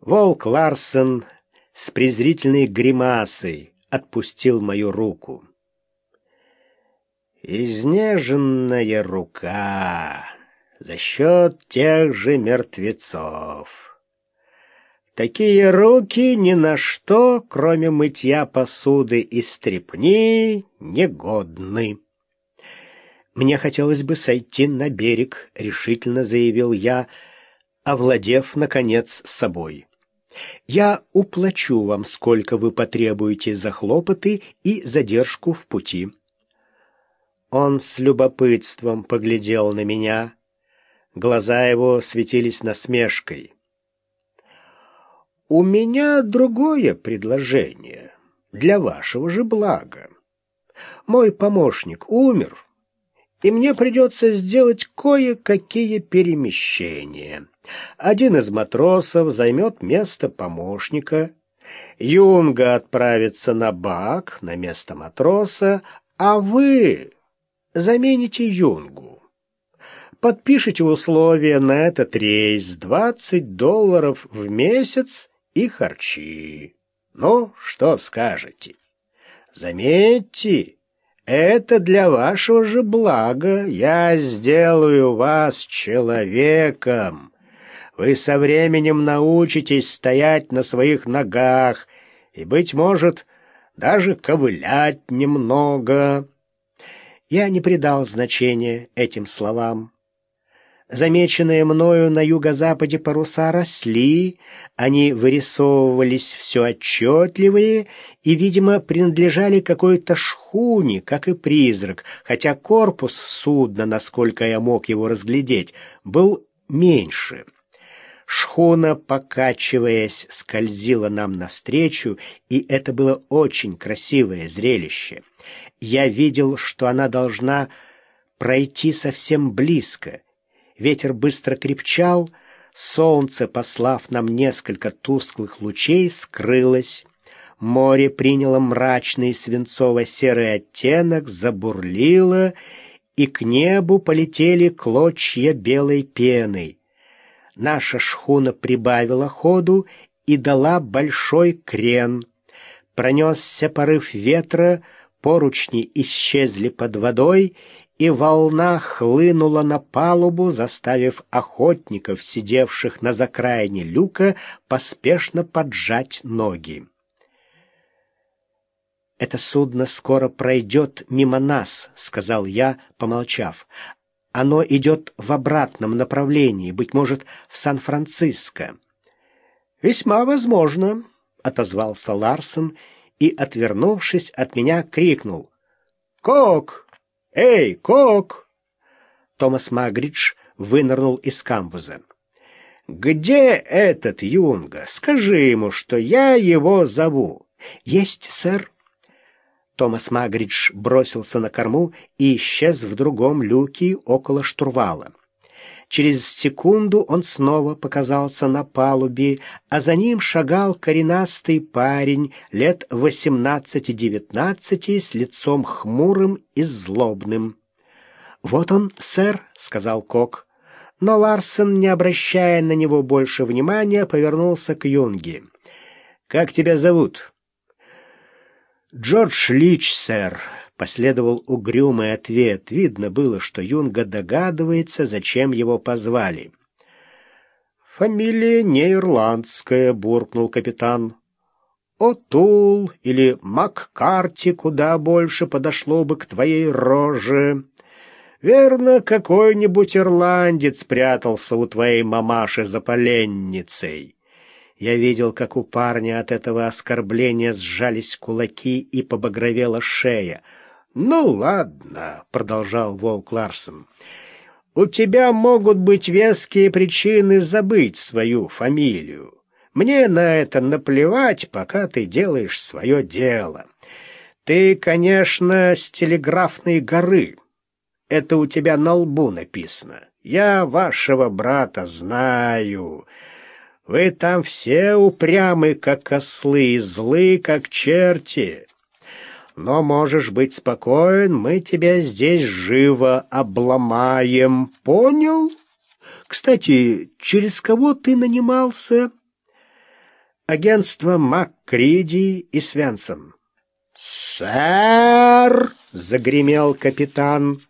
Волк Ларсон с презрительной гримасой отпустил мою руку. Изнеженная рука за счет тех же мертвецов. Такие руки ни на что, кроме мытья посуды и стрепни, негодны. «Мне хотелось бы сойти на берег», — решительно заявил я, овладев, наконец, собой. «Я уплачу вам, сколько вы потребуете за хлопоты и задержку в пути». Он с любопытством поглядел на меня. Глаза его светились насмешкой. «У меня другое предложение для вашего же блага. Мой помощник умер» и мне придется сделать кое-какие перемещения. Один из матросов займет место помощника, Юнга отправится на бак на место матроса, а вы замените Юнгу. Подпишите условия на этот рейс 20 долларов в месяц и харчи. Ну, что скажете? Заметьте, это для вашего же блага. Я сделаю вас человеком. Вы со временем научитесь стоять на своих ногах и, быть может, даже ковылять немного. Я не придал значения этим словам. Замеченные мною на юго-западе паруса росли, они вырисовывались все отчетливее и, видимо, принадлежали какой-то шхуне, как и призрак, хотя корпус судна, насколько я мог его разглядеть, был меньше. Шхуна, покачиваясь, скользила нам навстречу, и это было очень красивое зрелище. Я видел, что она должна пройти совсем близко — Ветер быстро крепчал, солнце, послав нам несколько тусклых лучей, скрылось. Море приняло мрачный свинцово-серый оттенок, забурлило, и к небу полетели клочья белой пены. Наша шхуна прибавила ходу и дала большой крен. Пронесся порыв ветра, поручни исчезли под водой, и волна хлынула на палубу, заставив охотников, сидевших на закраине люка, поспешно поджать ноги. «Это судно скоро пройдет мимо нас», — сказал я, помолчав. «Оно идет в обратном направлении, быть может, в Сан-Франциско». «Весьма возможно», — отозвался Ларсон и, отвернувшись от меня, крикнул. «Кок, «Эй, Кок!» Томас Магридж вынырнул из камбуза. «Где этот Юнга? Скажи ему, что я его зову». «Есть, сэр». Томас Магридж бросился на корму и исчез в другом люке около штурвала. Через секунду он снова показался на палубе, а за ним шагал коренастый парень лет восемнадцати-девятнадцати с лицом хмурым и злобным. «Вот он, сэр», — сказал Кок. Но Ларсен, не обращая на него больше внимания, повернулся к Юнге. «Как тебя зовут?» «Джордж Лич, сэр», Последовал угрюмый ответ. Видно было, что Юнга догадывается, зачем его позвали. «Фамилия не ирландская», — буркнул капитан. «Отул или Маккарти куда больше подошло бы к твоей роже. Верно, какой-нибудь ирландец прятался у твоей мамаши за поленницей». Я видел, как у парня от этого оскорбления сжались кулаки и побагровела шея — «Ну ладно», — продолжал Волк Ларсен, — «у тебя могут быть веские причины забыть свою фамилию. Мне на это наплевать, пока ты делаешь свое дело. Ты, конечно, с телеграфной горы. Это у тебя на лбу написано. Я вашего брата знаю». Вы там все упрямы, как ослы, и злы, как черти. Но можешь быть спокоен, мы тебя здесь живо обломаем. Понял? Кстати, через кого ты нанимался? агентство МакКриди и Свенсон. «Сэр!» — загремел капитан.